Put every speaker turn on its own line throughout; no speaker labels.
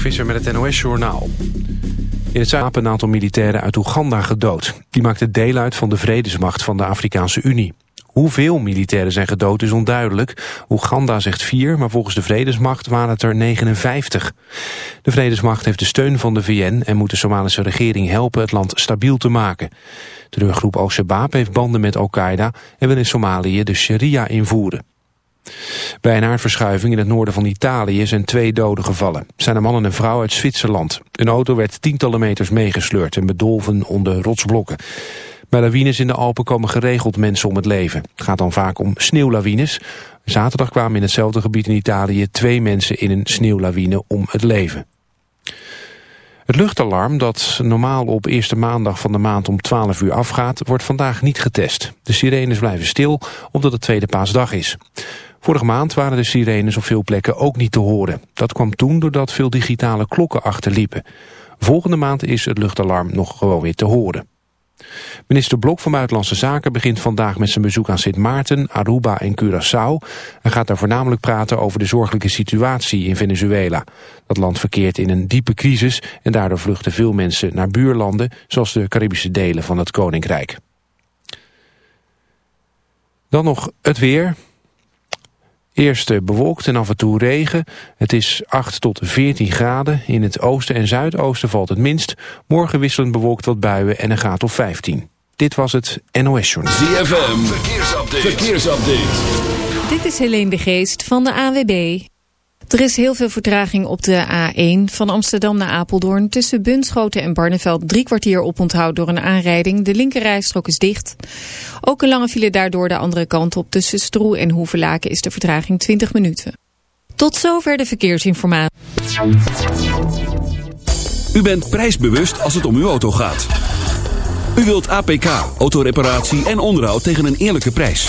Visser met het NOS-journaal. In het zuiden een aantal militairen uit Oeganda gedood. Die maakten deel uit van de vredesmacht van de Afrikaanse Unie. Hoeveel militairen zijn gedood is onduidelijk. Oeganda zegt vier, maar volgens de vredesmacht waren het er 59. De vredesmacht heeft de steun van de VN... en moet de Somalische regering helpen het land stabiel te maken. De terreurgroep Al-Shabaab heeft banden met Al-Qaeda... en wil in Somalië de sharia invoeren. Bij een aardverschuiving in het noorden van Italië zijn twee doden gevallen. Zijn een man en een vrouw uit Zwitserland. Een auto werd tientallen meters meegesleurd en bedolven onder rotsblokken. Bij lawines in de Alpen komen geregeld mensen om het leven. Het gaat dan vaak om sneeuwlawines. Zaterdag kwamen in hetzelfde gebied in Italië twee mensen in een sneeuwlawine om het leven. Het luchtalarm dat normaal op eerste maandag van de maand om 12 uur afgaat, wordt vandaag niet getest. De sirenes blijven stil omdat het tweede paasdag is. Vorige maand waren de sirenes op veel plekken ook niet te horen. Dat kwam toen doordat veel digitale klokken achterliepen. Volgende maand is het luchtalarm nog gewoon weer te horen. Minister Blok van Buitenlandse Zaken begint vandaag met zijn bezoek aan Sint Maarten, Aruba en Curaçao. en gaat daar voornamelijk praten over de zorgelijke situatie in Venezuela. Dat land verkeert in een diepe crisis en daardoor vluchten veel mensen naar buurlanden, zoals de Caribische delen van het Koninkrijk. Dan nog het weer. Eerst bewolkt en af en toe regen. Het is 8 tot 14 graden. In het oosten en zuidoosten valt het minst. Morgen wisselend bewolkt wat buien en een graad of 15. Dit was het NOS Journal.
ZFM, verkeersupdate. verkeersupdate.
Dit is Helene de Geest van de AWB. Er is heel veel vertraging op de A1 van Amsterdam naar Apeldoorn. Tussen Bunschoten en Barneveld drie kwartier oponthoud door een aanrijding. De linkerrijstrook is dicht. Ook een lange file daardoor de andere kant op. Tussen Stroe en Hoevelaken is de vertraging 20 minuten. Tot zover de verkeersinformatie.
U bent prijsbewust als het om uw auto gaat. U wilt APK, autoreparatie en onderhoud tegen een eerlijke prijs.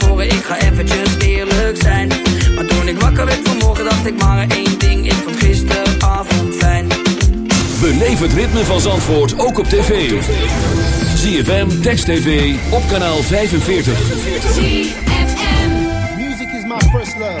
Dacht ik maar één ding. Ik vond gisteravond fijn.
Beleef het ritme van Zandvoort ook op tv. ZFM, Text TV, op kanaal 45.
Music is my first love,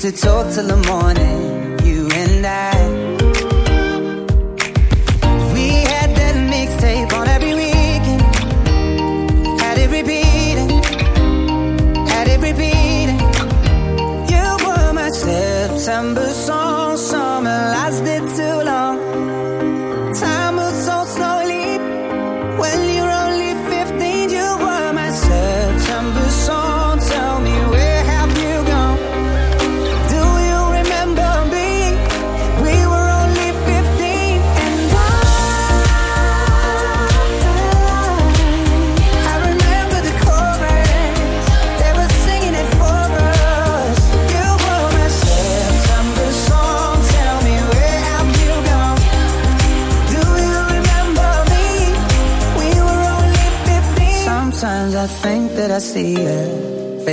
to talk till the morning.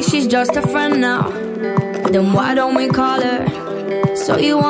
like she's just a friend now. Then why don't we call her? So you
want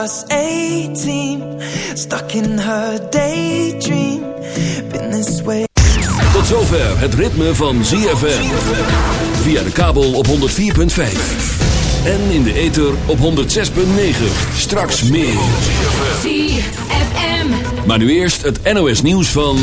was 18 Stuck in her Been this way.
Tot zover het ritme van ZFM Via de kabel op 104.5 En in de ether op 106.9 Straks meer.
ZFM
Maar nu eerst het NOS nieuws van